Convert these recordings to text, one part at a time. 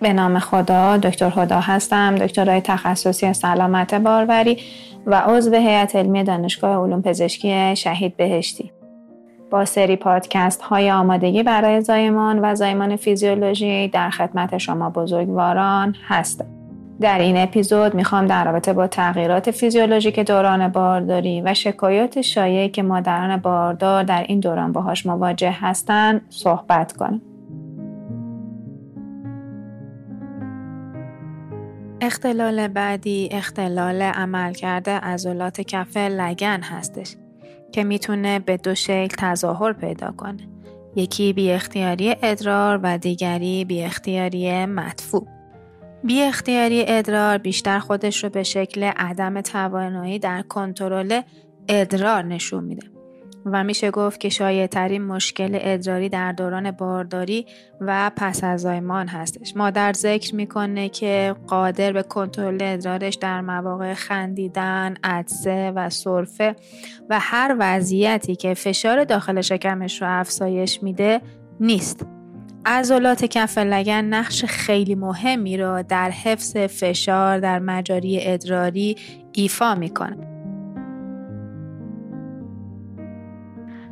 به نام خدا دکتر خدا هستم دکترای تخصصی سلامت باروری و عضو هیئت علمی دانشگاه علوم پزشکی شهید بهشتی با سری پادکست های آمادگی برای زایمان و زایمان فیزیولوژی در خدمت شما بزرگواران هستم در این اپیزود می‌خوام در رابطه با تغییرات فیزیولوژیک دوران بارداری و شکایات شایعی که مادران باردار در این دوران باهاش مواجه هستند صحبت کنم. اختلال بعدی اختلال عملکرد عضلات کف لگن هستش که می‌تونه به دو شکل تظاهر پیدا کنه. یکی بی اختیاری ادرار و دیگری بی اختیاری مدفوع. بی اختیاری ادرار بیشتر خودش رو به شکل عدم توانایی در کنترل ادرار نشون میده و میشه گفت که شایع ترین مشکل ادراری در دوران بارداری و پس از زایمان هستش مادر ذکر می‌کنه که قادر به کنترل ادرارش در مواقع خندیدن، عدسه و سرفه و هر وضعیتی که فشار داخل شکمش رو افزایش میده نیست عضلات کف لگن نقش خیلی مهمی را در حفظ فشار در مجاری ادراری ایفا می‌کنه.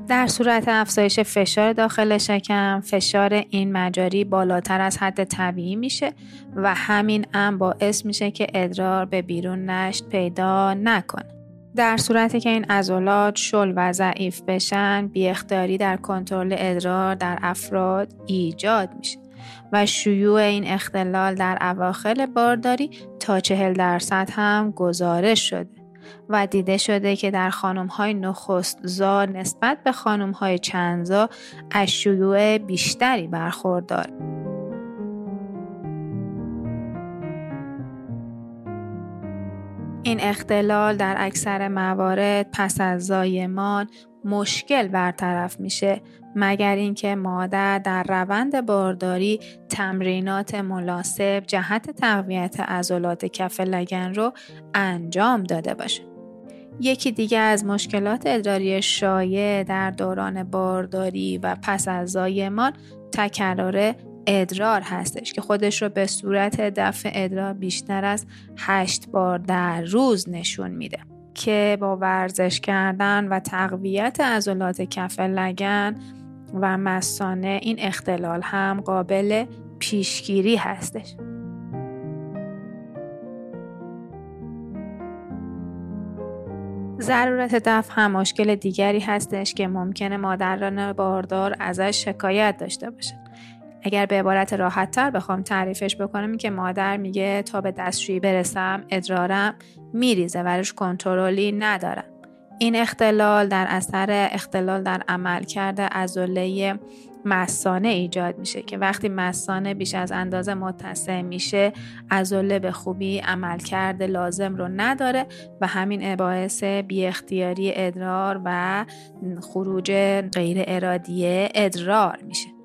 در صورت افزایش فشار داخل شکم فشار این مجاری بالاتر از حد طبیعی میشه و همین هم باعث میشه که ادرار به بیرون نشت پیدا نکنه. در صورتی که این عضلات شل و ضعیف بشن بی اختیاری در کنترل ادرار در افراد ایجاد میشه و شیوع این اختلال در اواخر بارداری تا چهل درصد هم گزارش شده و دیده شده که در خانم های نخست زا نسبت به خانم های چندزا از شیوع بیشتری برخوردار. این اختلال در اکثر موارد پس از زایمان مشکل برطرف میشه مگر اینکه مادر در روند بارداری تمرینات مناسب جهت تقویت عضلات کف لگن رو انجام داده باشه. یکی دیگه از مشکلات ادراری شایع در دوران بارداری و پس از زایمان تکرار ادرار هستش که خودش رو به صورت دفع ادرار بیشتر از هشت بار در روز نشون میده که با ورزش کردن و تقویت عضلات کف لگن و مسانه این اختلال هم قابل پیشگیری هستش. ضرورت دفع هم مشکل دیگری هستش که ممکنه مادران باردار ازش شکایت داشته باشن. اگر به عبارت راحت تر بخوام تعریفش بکنم که مادر میگه تا به دستشویی برسم ادرارم میریزه و کنترلی ندارم. این اختلال در اثر اختلال در عمل کرده عضله مسانه ایجاد میشه که وقتی مسانه بیش از اندازه متسع میشه عضله به خوبی عمل کرده لازم رو نداره و همین باعث بی اختیاری ادرار و خروج غیر ارادی ادرار میشه.